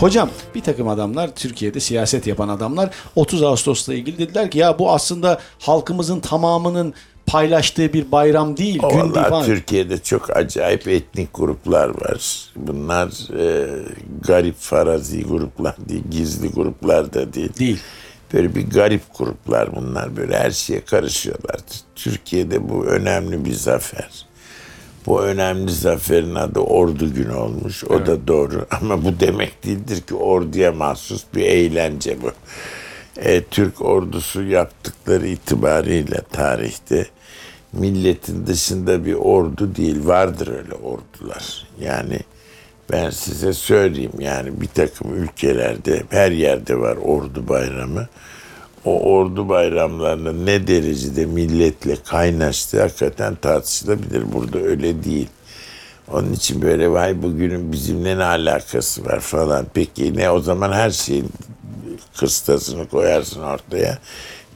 Hocam bir takım adamlar Türkiye'de siyaset yapan adamlar 30 Ağustos'la ilgili dediler ki ya bu aslında halkımızın tamamının paylaştığı bir bayram değil, O gün vallahi. Türkiye'de çok acayip etnik gruplar var. Bunlar e, garip farazi gruplar değil, gizli gruplar da değil. Değil. Böyle bir garip gruplar bunlar. Böyle her şeye karışıyorlar. Türkiye'de bu önemli bir zafer. Bu önemli zaferin adı Ordu Günü olmuş. O da doğru. Ama bu demek değildir ki orduya mahsus bir eğlence bu. E, Türk ordusu yaptıkları itibariyle tarihte milletin dışında bir ordu değil. Vardır öyle ordular. Yani ben size söyleyeyim yani bir takım ülkelerde her yerde var ordu bayramı. O ordu bayramlarında ne derecede milletle kaynaştığı hakikaten tartışılabilir. Burada öyle değil. Onun için böyle vay bugünün bizimle ne alakası var falan. Peki ne o zaman her şeyin kıstasını koyarsın ortaya.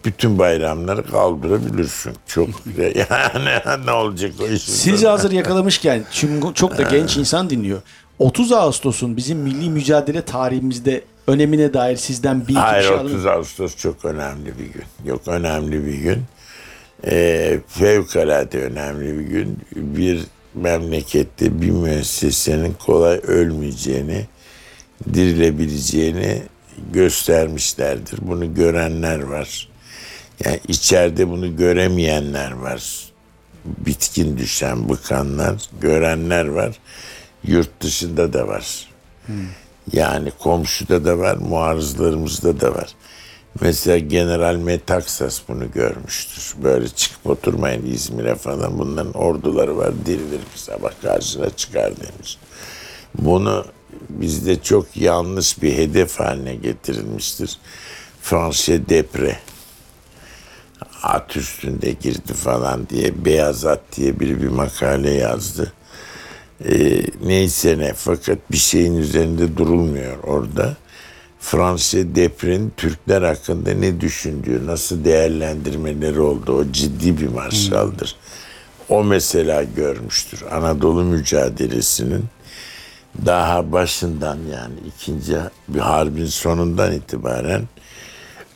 Bütün bayramları kaldırabilirsin. Çok yani ne olacak o iş? Siz hazır yakalamışken şimdi çok da genç insan dinliyor. 30 Ağustos'un bizim milli mücadele tarihimizde önemine dair sizden bir iki Hayır şey alın. 30 Ağustos çok önemli bir gün. Yok önemli bir gün. Ee, fevkalade önemli bir gün. Bir memlekette bir müessesenin kolay ölmeyeceğini, dirilebileceğini göstermişlerdir. Bunu görenler var. Yani içeride bunu göremeyenler var. Bitkin düşen, bıkanlar, görenler var. Yurt dışında da var. Yani komşuda da var, muarızlarımızda da var. Mesela General Metaxas bunu görmüştür. Böyle çıkıp oturmayın İzmir'e falan. Bunların orduları var. Dirilir bir sabah karşına çıkar demiş. Bunu bizde çok yanlış bir hedef haline getirilmiştir. Franche Depre at üstünde girdi falan diye Beyaz At diye biri bir makale yazdı. Ee, neyse ne fakat bir şeyin üzerinde durulmuyor orada. Fransa Deprin Türkler hakkında ne düşündüğü, nasıl değerlendirmeleri oldu. O ciddi bir marşaldır. O mesela görmüştür. Anadolu mücadelesinin daha başından yani ikinci bir harbin sonundan itibaren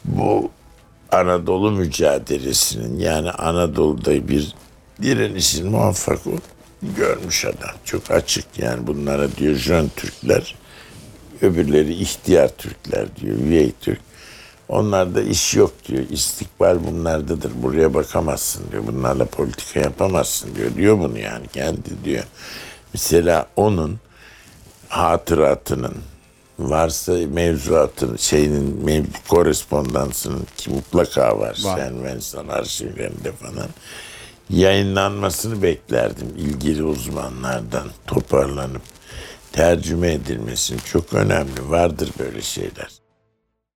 bu Anadolu mücadelesinin yani Anadolu'da bir direnişin muvaffak görmüş adam. Çok açık yani bunlara diyor Jön Türkler, öbürleri ihtiyar Türkler diyor, üyey Türk. Onlarda iş yok diyor. İstikbal bunlardadır. Buraya bakamazsın diyor. Bunlarla politika yapamazsın diyor. Diyor bunu yani kendi diyor. Mesela onun hatıratının varsa mevzuatın şeyinin mev, korespondansının ki mutlaka var. Var. Sen Vensan arşivlerinde falan yayınlanmasını beklerdim ilgili uzmanlardan toparlanıp tercüme edilmesini çok önemli vardır böyle şeyler.